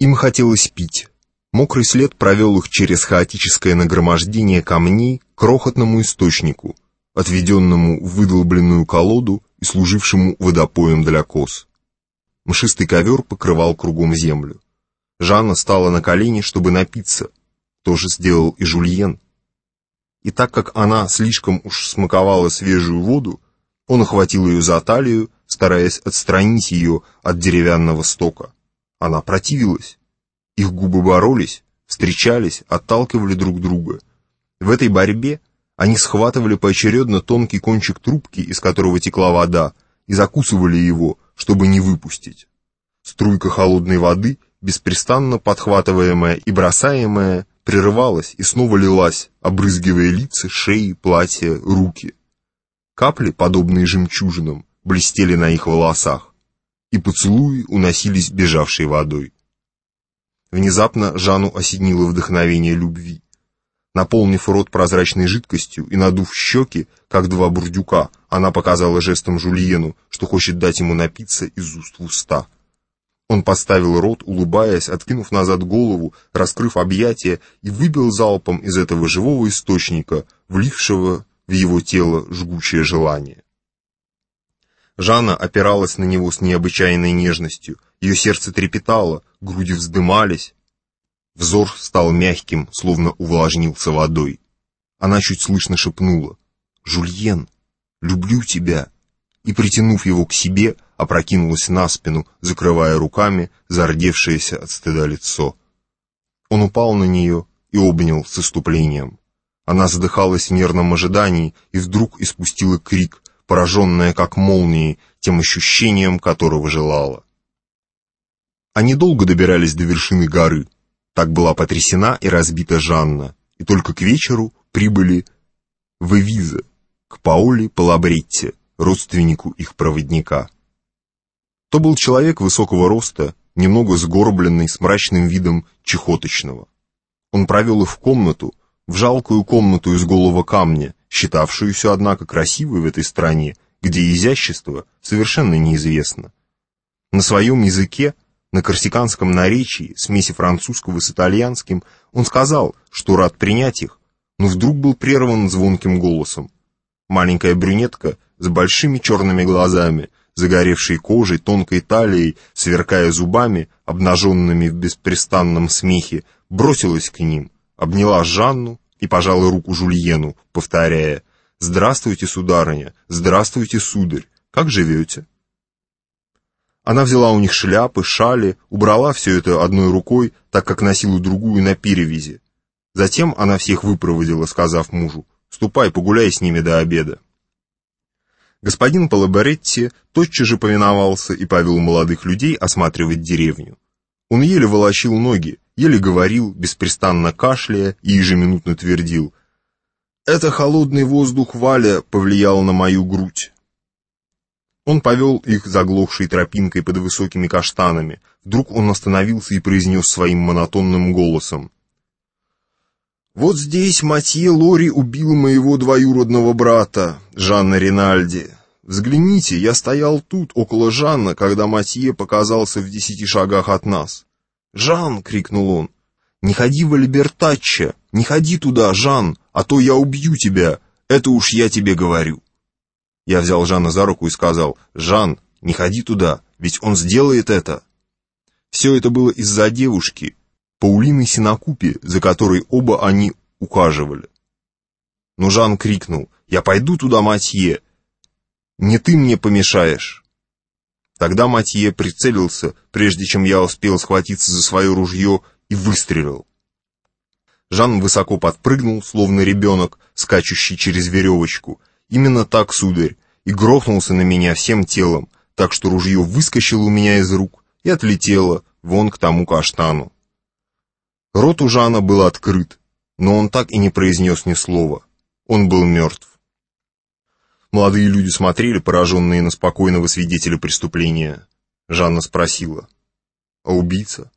Им хотелось пить. Мокрый след провел их через хаотическое нагромождение камней к крохотному источнику, отведенному в выдолбленную колоду и служившему водопоем для коз. Мшистый ковер покрывал кругом землю. Жанна стала на колени, чтобы напиться. То же сделал и Жульен. И так как она слишком уж смаковала свежую воду, он охватил ее за талию, стараясь отстранить ее от деревянного стока. Она противилась. Их губы боролись, встречались, отталкивали друг друга. В этой борьбе они схватывали поочередно тонкий кончик трубки, из которого текла вода, и закусывали его, чтобы не выпустить. Струйка холодной воды, беспрестанно подхватываемая и бросаемая, прерывалась и снова лилась, обрызгивая лица, шеи, платья, руки. Капли, подобные жемчужинам, блестели на их волосах, и поцелуи уносились бежавшей водой. Внезапно Жанну осенило вдохновение любви. Наполнив рот прозрачной жидкостью и надув щеки, как два бурдюка, она показала жестом Жульену, что хочет дать ему напиться из уст в уста. Он поставил рот, улыбаясь, откинув назад голову, раскрыв объятия, и выбил залпом из этого живого источника, влившего в его тело жгучее желание. Жанна опиралась на него с необычайной нежностью, ее сердце трепетало, груди вздымались. Взор стал мягким, словно увлажнился водой. Она чуть слышно шепнула «Жульен, люблю тебя!» и, притянув его к себе, опрокинулась на спину, закрывая руками зардевшееся от стыда лицо. Он упал на нее и обнял с иступлением. Она задыхалась в нервном ожидании и вдруг испустила крик, пораженная как молнией, тем ощущением, которого желала. Они долго добирались до вершины горы. Так была потрясена и разбита Жанна, и только к вечеру прибыли в Эвиза, к Пауле Палабретте, родственнику их проводника. То был человек высокого роста, немного сгорбленный, с мрачным видом чехоточного. Он провел их в комнату, в жалкую комнату из голого камня, считавшуюся, однако, красивой в этой стране, где изящество совершенно неизвестно. На своем языке, на корсиканском наречии, смеси французского с итальянским, он сказал, что рад принять их, но вдруг был прерван звонким голосом. Маленькая брюнетка с большими черными глазами, загоревшей кожей, тонкой талией, сверкая зубами, обнаженными в беспрестанном смехе, бросилась к ним, обняла Жанну и пожала руку Жульену, повторяя «Здравствуйте, сударыня! Здравствуйте, сударь! Как живете?» Она взяла у них шляпы, шали, убрала все это одной рукой, так как носила другую на перевязи. Затем она всех выпроводила, сказав мужу «Ступай, погуляй с ними до обеда». Господин Палабаретти тотчас же повиновался и повел молодых людей осматривать деревню. Он еле волочил ноги, еле говорил, беспрестанно кашляя и ежеминутно твердил. «Это холодный воздух Валя повлиял на мою грудь». Он повел их заглохшей тропинкой под высокими каштанами. Вдруг он остановился и произнес своим монотонным голосом. «Вот здесь Матье Лори убил моего двоюродного брата, Жанна Ринальди. Взгляните, я стоял тут, около Жанна, когда Матье показался в десяти шагах от нас. «Жан!» — крикнул он. «Не ходи в Альбертаччо! Не ходи туда, Жан, а то я убью тебя! Это уж я тебе говорю!» Я взял Жана за руку и сказал, «Жан, не ходи туда, ведь он сделает это!» Все это было из-за девушки, Паулины Синакупи, за которой оба они ухаживали. Но Жан крикнул, «Я пойду туда, Матье! Не ты мне помешаешь!» Тогда Матье прицелился, прежде чем я успел схватиться за свое ружье и выстрелил. Жан высоко подпрыгнул, словно ребенок, скачущий через веревочку. Именно так, сударь, и грохнулся на меня всем телом, так что ружье выскочило у меня из рук и отлетело вон к тому каштану. Рот у Жана был открыт, но он так и не произнес ни слова. Он был мертв. Молодые люди смотрели, пораженные на спокойного свидетеля преступления. Жанна спросила, «А убийца?»